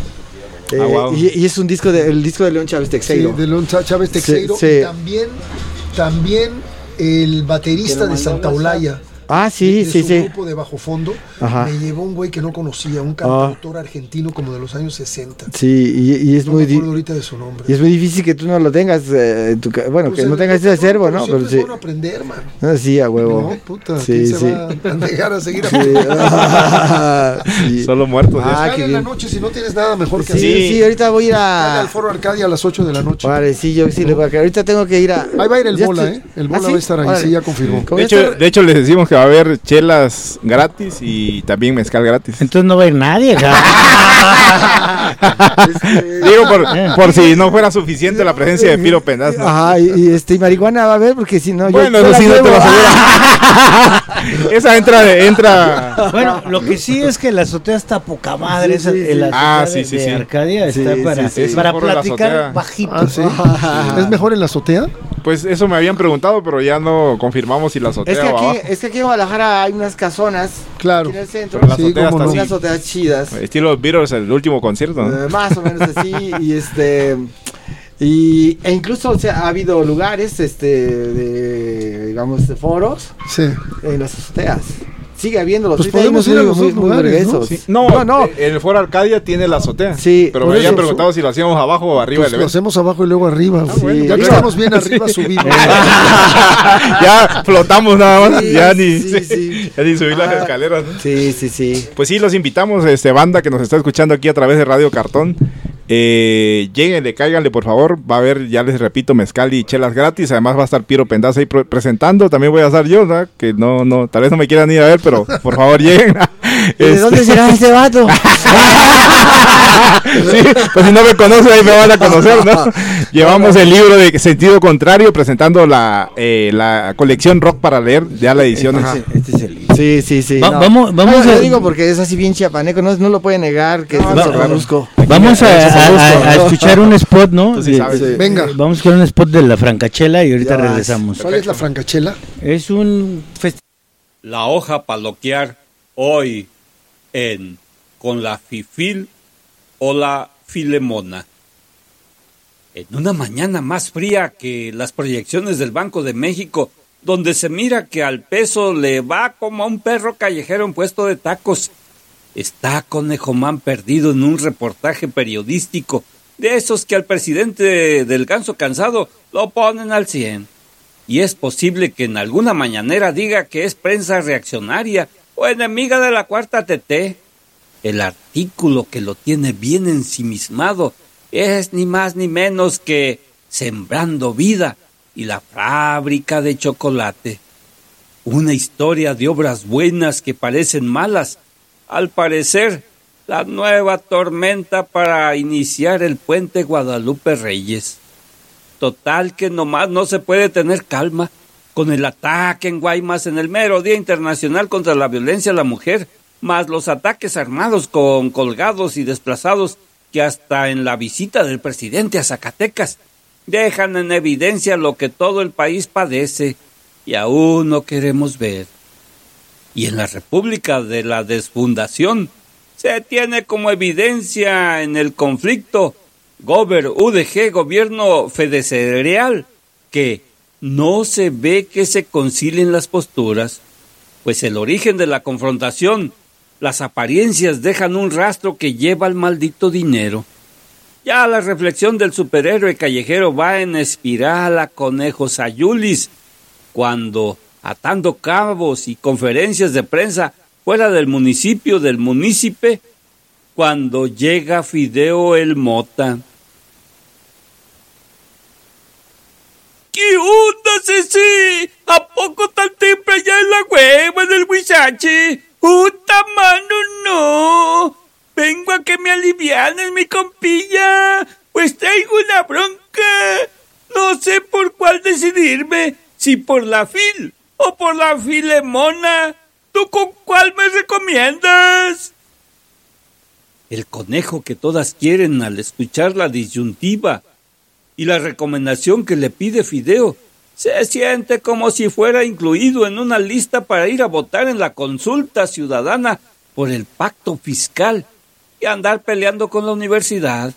Eh, Ah, wow. y, y es un disco de, el disco de León Chávez Sí, Texeiro. de León Chá- Chávez Texeiro. Sí, sí. Y también, también el baterista de Santa Olaya. Ah, sí, de sí, su sí. grupo de bajo fondo. Ajá. Me llevó un güey que no conocía, un cantautor argentino como de los años 60. Sí, y, y es no muy me di- acuerdo ahorita de su nombre. y es muy difícil que tú no lo tengas eh, en tu ca- bueno, Pues que no tengas ese acervo, ¿no? Pero es sí. bueno aprender, man. Ah, sí, a huevo. No, puta, Sí, ¿quién se sí. va a negar a seguir Sí. aprendiendo? Sí. Solo muertos. Ah, Dale qué en la bien. noche si no tienes nada mejor que Sí, hacer. sí, ahorita voy a ir a al Foro Arcadia a las 8 de la noche. Vale, sí, yo sí le voy a. Ahorita tengo que ir a Ahí va a ir el bola, ¿eh? El ¿Ah, bola sí? va a estar ahí, sí, ya confirmó. De hecho, de hecho, les decimos que va a haber chelas gratis y también mezcal gratis. Entonces no va a ir nadie. Digo, por, por si no fuera suficiente la presencia de Piro Pendas. ¿no? Ajá, y, y, este y marihuana va a haber porque si no yo Bueno, yo eso sí no te lo aseguro. Esa entra, de- entra. Bueno, lo que sí es que la azotea está poca madre. Sí, esa- sí, sí. la Ah, sí, sí, de sí. Arcadia Sí, está sí, para, sí. para platicar bajito. Ah, sí. ¿Es mejor en la azotea? Pues eso me habían preguntado, pero ya no confirmamos si la azotea Es que, o aquí, abajo. es que aquí Guadalajara hay unas casonas Claro. en el centro. Pero la Sí, azotea cómo está no. unas azoteas chidas. Estilo Beatles, el último concierto. ¿no? eh, más o menos así. y este. Y, e incluso o sea, ha habido lugares, este, de, digamos, de foros Sí. en las azoteas. Sigue habiéndolos. Pues Ahorita hay podemos ir a los muy- dos lugares, ¿no? Sí. No, no, no. eh, el Foro Arcadia tiene la azotea. Sí, pero me habían preguntado si lo hacíamos abajo o arriba Pues lo hacemos abajo y luego arriba. güey. bueno, ya que estamos bien arriba, subimos. ya flotamos nada más. Sí, ya, ni, sí, sí. ya ni subir las Ah. escaleras. ¿no? Sí, sí, sí. Pues sí, los invitamos, este banda que nos está escuchando aquí a través de Radio Cartón. Eh, lléguenle, cáiganle por favor. Va a haber, ya les repito, mezcal y chelas gratis. Además va a estar Piero Pendaz ahí presentando. También voy a estar yo, ¿verdad? Que no, no, tal vez no me quieran ir a ver, pero por favor lleguen. ¿Y ¿De Este- dónde será ese vato? sí, pues si no me conocen, ahí me van a conocer, ¿no? Llevamos el libro de Sentido Contrario presentando la, eh, la colección Rock para leer, ya la edición. es- Este, este es el libro. Sí, sí, sí. Va- no. vamos- vamos No, a- Lo digo porque es así bien chiapaneco, no, no lo puede negar que No, es. Vamos a, a- a- a escuchar un spot, ¿no? Sí. Sí. Venga. Vamos con un spot de la Francachela y ahorita Ya regresamos. ¿Cuál es la francachela? Es un festival. la hoja paloquear hoy en con la fifil o la filemona. En una mañana más fría que las proyecciones del Banco de México, donde se mira que al peso le va como a un perro callejero en puesto de tacos, está Conejomán perdido en un reportaje periodístico de esos que al presidente del ganso cansado lo ponen al 100. Y es posible que en alguna mañanera diga que es prensa reaccionaria o enemiga de la cuarta TT. El artículo que lo tiene bien ensimismado es ni más ni menos que Sembrando Vida y la fábrica de chocolate. Una historia de obras buenas que parecen malas. Al parecer, la nueva tormenta para iniciar el puente Guadalupe Reyes. Total que nomás no se puede tener calma con el ataque en Guaymas en el mero Día Internacional contra la Violencia a la Mujer, más los ataques armados con colgados y desplazados que hasta en la visita del presidente a Zacatecas dejan en evidencia lo que todo el país padece y aún no queremos ver. Y en la República de la Desfundación se tiene como evidencia en el conflicto Gober UDG, gobierno federal, que no se ve que se concilien las posturas, pues el origen de la confrontación, las apariencias dejan un rastro que lleva al maldito dinero. Ya la reflexión del superhéroe callejero va en espiral a Conejo Sayulis, cuando, atando cabos y conferencias de prensa fuera del municipio del munícipe, cuando llega Fideo el Mota. ¿Qué onda, Ceci? ¿A poco tan temprano ya en la hueva del Huizache? ¡Puta mano, no! Vengo a que me alivianes, mi compilla. Pues traigo una bronca. No sé por cuál decidirme, si por la fil o por la filemona. ¿Tú con cuál me recomiendas? El conejo que todas quieren al escuchar la disyuntiva y la recomendación que le pide Fideo se siente como si fuera incluido en una lista para ir a votar en la consulta ciudadana por el pacto fiscal y andar peleando con la universidad.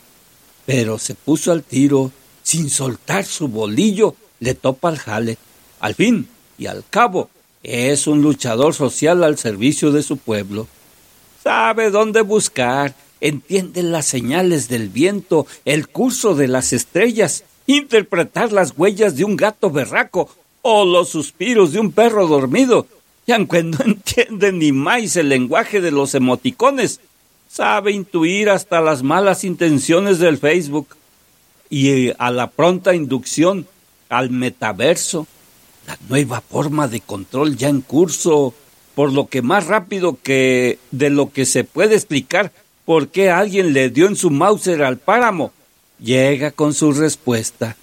Pero se puso al tiro, sin soltar su bolillo, le topa al jale. Al fin y al cabo, es un luchador social al servicio de su pueblo. Sabe dónde buscar, entiende las señales del viento, el curso de las estrellas, interpretar las huellas de un gato berraco o los suspiros de un perro dormido. Y aunque no entiende ni más el lenguaje de los emoticones, sabe intuir hasta las malas intenciones del Facebook y eh, a la pronta inducción al metaverso, la nueva forma de control ya en curso, por lo que más rápido que de lo que se puede explicar por qué alguien le dio en su Mauser al páramo, llega con su respuesta.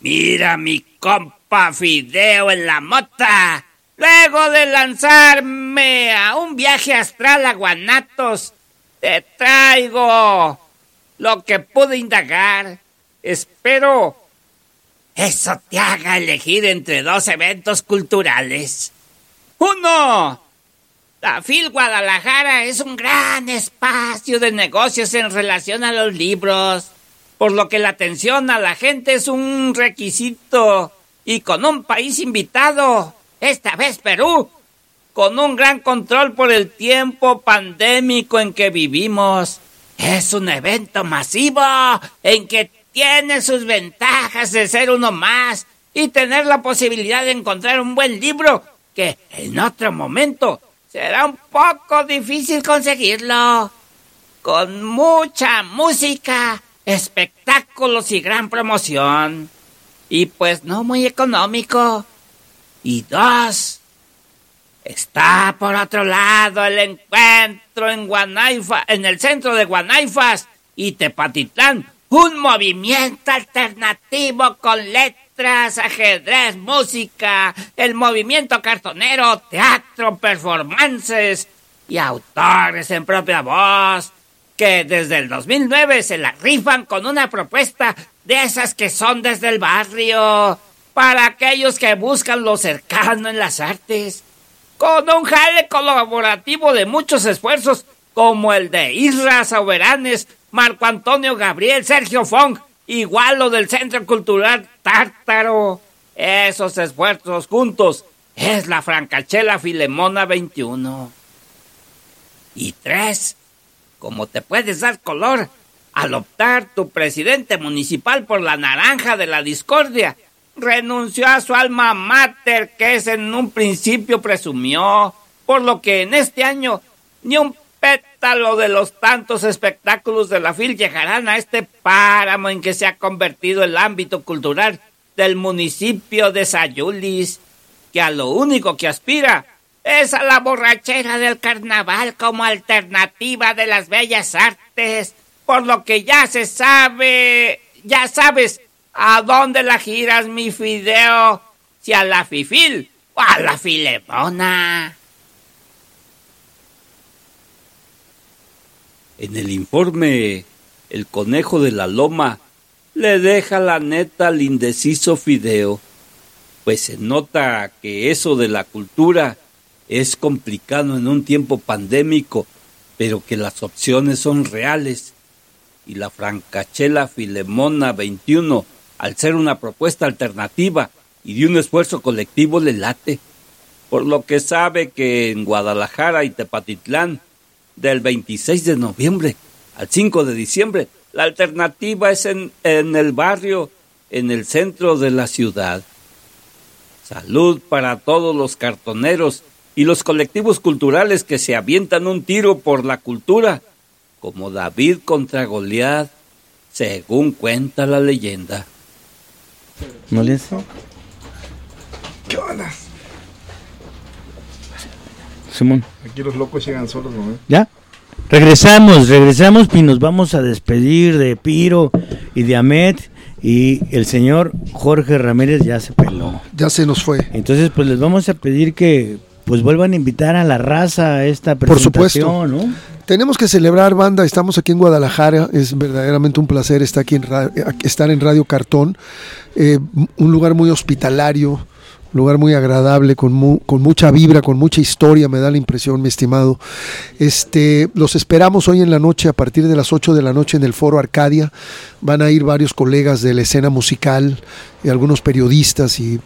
Mira mi compa Fideo en la mota. Luego de lanzarme a un viaje astral a Guanatos, te traigo lo que pude indagar. Espero eso te haga elegir entre dos eventos culturales. Uno, la FIL Guadalajara es un gran espacio de negocios en relación a los libros, por lo que la atención a la gente es un requisito y con un país invitado, esta vez Perú, con un gran control por el tiempo pandémico en que vivimos. Es un evento masivo en que tiene sus ventajas de ser uno más y tener la posibilidad de encontrar un buen libro que en otro momento será un poco difícil conseguirlo. Con mucha música, espectáculos y gran promoción. Y pues no muy económico. Y dos, Está por otro lado el encuentro en Guanaifa, en el centro de Guanaifas y Tepatitlán, un movimiento alternativo con letras, ajedrez, música, el movimiento cartonero, teatro, performances y autores en propia voz que desde el 2009 se la rifan con una propuesta de esas que son desde el barrio, para aquellos que buscan lo cercano en las artes, con un jale colaborativo de muchos esfuerzos como el de Isra Soberanes, Marco Antonio Gabriel, Sergio Fong, igual lo del Centro Cultural Tártaro. Esos esfuerzos juntos es la Francachela Filemona 21. Y tres, como te puedes dar color al optar tu presidente municipal por la naranja de la discordia, renunció a su alma mater que es en un principio presumió, por lo que en este año ni un pétalo de los tantos espectáculos de la FIL llegarán a este páramo en que se ha convertido el ámbito cultural del municipio de Sayulis, que a lo único que aspira es a la borrachera del carnaval como alternativa de las bellas artes, por lo que ya se sabe, ya sabes a dónde la giras mi fideo, si a la fifil o a la filemona. En el informe, el conejo de la loma le deja la neta al indeciso fideo, pues se nota que eso de la cultura es complicado en un tiempo pandémico, pero que las opciones son reales. Y la Francachela Filemona 21, al ser una propuesta alternativa y de un esfuerzo colectivo, le late. Por lo que sabe que en Guadalajara y Tepatitlán, del 26 de noviembre al 5 de diciembre, la alternativa es en, en el barrio, en el centro de la ciudad. Salud para todos los cartoneros y los colectivos culturales que se avientan un tiro por la cultura, como David contra Goliat, según cuenta la leyenda. ¿No les? ¿Qué onda? Simón. Aquí los locos llegan solos, ¿no? ¿Ya? Regresamos, regresamos y nos vamos a despedir de Piro y de Ahmed y el señor Jorge Ramírez ya se peló. Ya se nos fue. Entonces, pues les vamos a pedir que pues vuelvan a invitar a la raza a esta Por presentación, supuesto. ¿no? Tenemos que celebrar, banda. Estamos aquí en Guadalajara. Es verdaderamente un placer estar aquí en, estar en Radio Cartón. Eh, un lugar muy hospitalario, lugar muy agradable, con, mu- con mucha vibra, con mucha historia, me da la impresión, mi estimado. Este, los esperamos hoy en la noche, a partir de las 8 de la noche en el Foro Arcadia. Van a ir varios colegas de la escena musical, y algunos periodistas y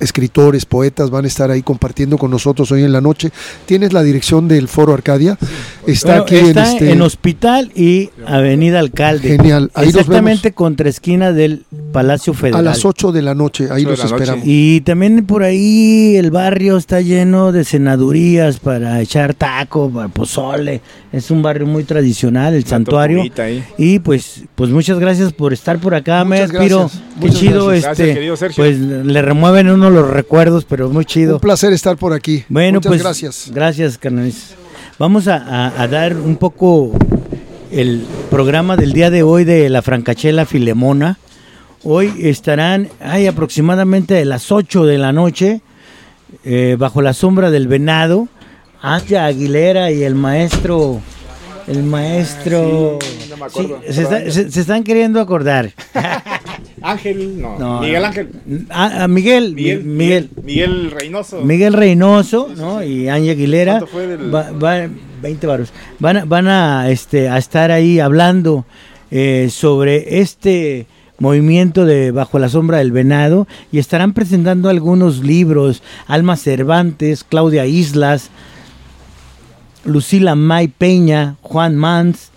escritores, poetas van a estar ahí compartiendo con nosotros hoy en la noche. ¿Tienes la dirección del Foro Arcadia? Está Bueno, aquí está en este en Hospital y Avenida Alcalde. Genial, ahí Exactamente contra esquina del Palacio a Federal. las 8 de la noche, ahí los noche. esperamos. Y también por ahí el barrio está lleno de cenadurías para echar taco, para pozole. Es un barrio muy tradicional, el santuario. Y pues, pues muchas gracias por estar por acá, Muchas Mer, Piro. gracias, Qué muchas chido, gracias. este, Gracias, querido Sergio. pues le remueven los recuerdos, pero muy chido. Un placer estar por aquí. Bueno, Muchas pues gracias. Gracias, carnales. Vamos a, a- a dar un poco el programa del día de hoy de la Francachela Filemona. Hoy estarán, hay aproximadamente de las 8 de la noche, eh, bajo la sombra del venado, Anja Aguilera y el maestro, el maestro... Sí, no me acuerdo. Sí, se, está- se- se están queriendo acordar. Ángel, no. No, Miguel. Ángel. A, a Miguel, Miguel, Miguel, Miguel Reynoso. Miguel Reynoso, ¿no? Y Ángel Aguilera. ¿Cuánto fue del- va- va- 20 varos. Van, a- van a, este, a estar ahí hablando eh, sobre este movimiento de Bajo la Sombra del Venado y estarán presentando algunos libros. Alma Cervantes, Claudia Islas, Lucila May Peña, Juan Mans.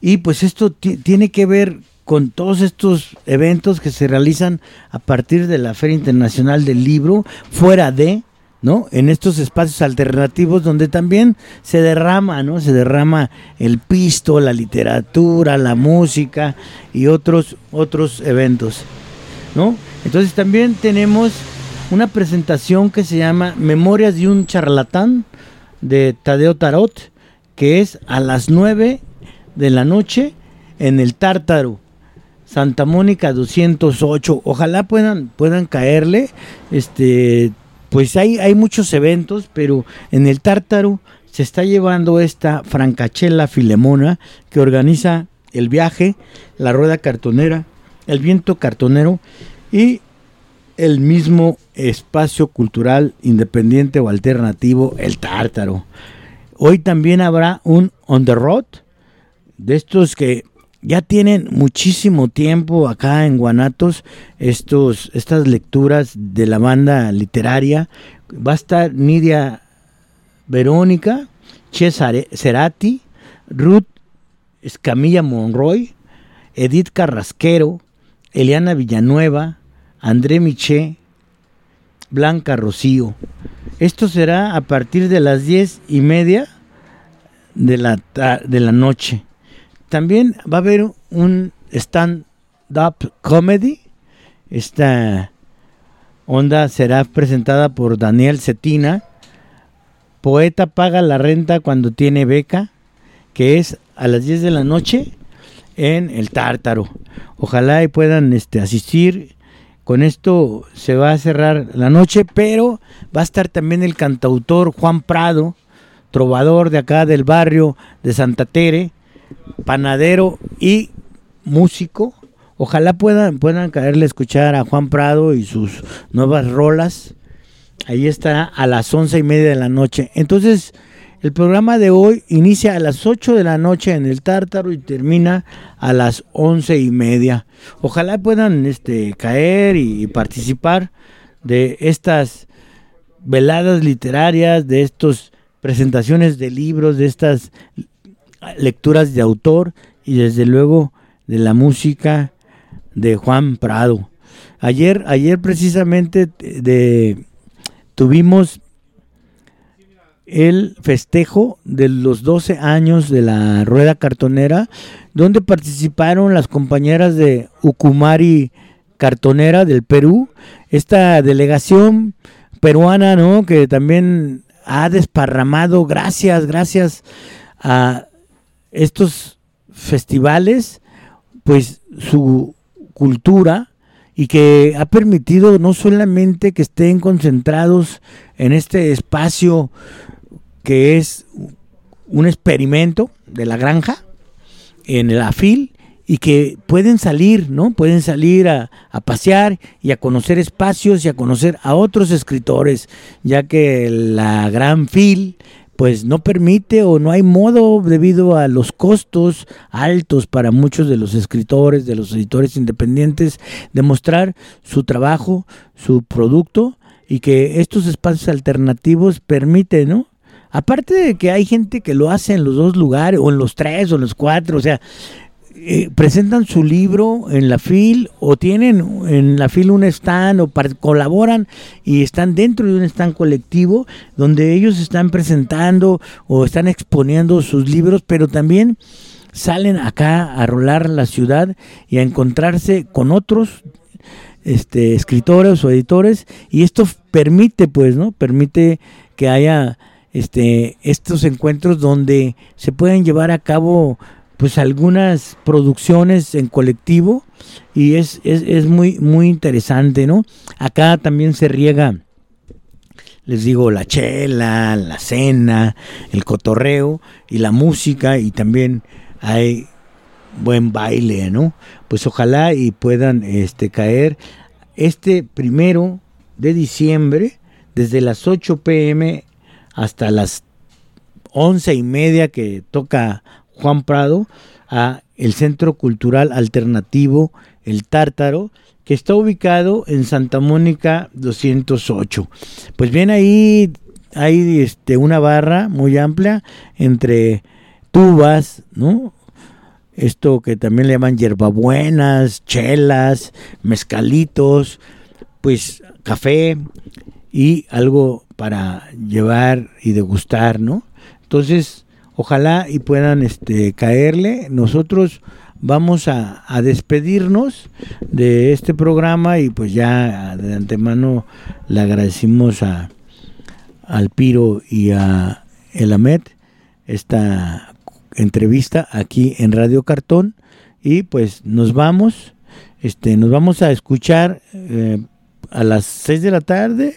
Y pues esto ti- tiene que ver con todos estos eventos que se realizan a partir de la Feria Internacional del Libro, fuera de, ¿no? En estos espacios alternativos donde también se derrama, ¿no? Se derrama el pisto, la literatura, la música y otros otros eventos, ¿no? Entonces también tenemos una presentación que se llama Memorias de un charlatán de Tadeo Tarot, que es a las 9 de la noche en el Tártaro. Santa Mónica 208. Ojalá puedan, puedan caerle. Este, pues hay, hay muchos eventos, pero en el Tártaro se está llevando esta Francachela Filemona que organiza el viaje, la rueda cartonera, el viento cartonero y el mismo espacio cultural independiente o alternativo, el Tártaro. Hoy también habrá un on the road de estos que ya tienen muchísimo tiempo acá en Guanatos estos, estas lecturas de la banda literaria. Va a estar Nidia Verónica, Che Cerati, Ruth Escamilla Monroy, Edith Carrasquero, Eliana Villanueva, André Miché, Blanca Rocío. Esto será a partir de las diez y media de la, de la noche. También va a haber un stand-up comedy. Esta onda será presentada por Daniel Cetina. Poeta paga la renta cuando tiene beca, que es a las 10 de la noche en el Tártaro. Ojalá y puedan este, asistir. Con esto se va a cerrar la noche, pero va a estar también el cantautor Juan Prado, trovador de acá del barrio de Santa Tere, panadero y músico. Ojalá puedan, puedan caerle a escuchar a Juan Prado y sus nuevas rolas. Ahí está a las once y media de la noche. Entonces, el programa de hoy inicia a las 8 de la noche en el Tártaro y termina a las once y media. Ojalá puedan este, caer y, y participar de estas veladas literarias, de estas presentaciones de libros, de estas lecturas de autor y desde luego de la música de Juan Prado. Ayer, ayer precisamente de, tuvimos el festejo de los 12 años de la rueda cartonera, donde participaron las compañeras de Ucumari Cartonera del Perú, esta delegación peruana, ¿no? Que también ha desparramado, gracias, gracias a estos festivales, pues su cultura y que ha permitido no solamente que estén concentrados en este espacio que es un experimento de la granja en el afil y que pueden salir, ¿no? Pueden salir a, pasear y a conocer espacios y a conocer a otros escritores, ya que la gran fil pues no permite o no hay modo debido a los costos altos para muchos de los escritores, de los editores independientes, de mostrar su trabajo, su producto y que estos espacios alternativos permiten, ¿no? Aparte de que hay gente que lo hace en los dos lugares, o en los tres, o en los cuatro, o sea, eh, presentan su libro en la FIL o tienen en la FIL un stand o colaboran y están dentro de un stand colectivo donde ellos están presentando o están exponiendo sus libros, pero también salen acá a rolar la ciudad y a encontrarse con otros este, escritores o editores y esto permite pues no permite que haya este estos encuentros donde se pueden llevar a cabo pues algunas producciones en colectivo y es, es, muy, muy interesante, ¿no? Acá también se riega, les digo, la chela, la cena, el cotorreo y la música y también hay buen baile, ¿no? Pues ojalá y puedan este, caer este primero de diciembre desde las 8 pm hasta las once y media que toca Juan Prado a el Centro Cultural Alternativo El Tártaro, que está ubicado en Santa Mónica 208. Pues bien, ahí hay este, una barra muy amplia entre tubas, ¿no? Esto que también le llaman hierbabuenas, chelas, mezcalitos, pues café y algo para llevar y degustar, ¿no? Entonces, ojalá y puedan este, caerle. Nosotros vamos a, despedirnos de este programa y pues ya de antemano le agradecimos a al Piro y a Elamed esta entrevista aquí en Radio Cartón y pues nos vamos este nos vamos a escuchar eh, a las 6 de la tarde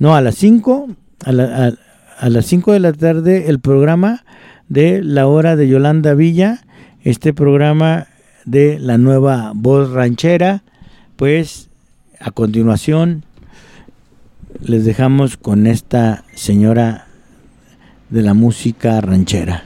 no a las 5 a, la- a- las 5 de la tarde el programa de la hora de Yolanda Villa este programa de la nueva voz ranchera pues a continuación les dejamos con esta señora de la música ranchera.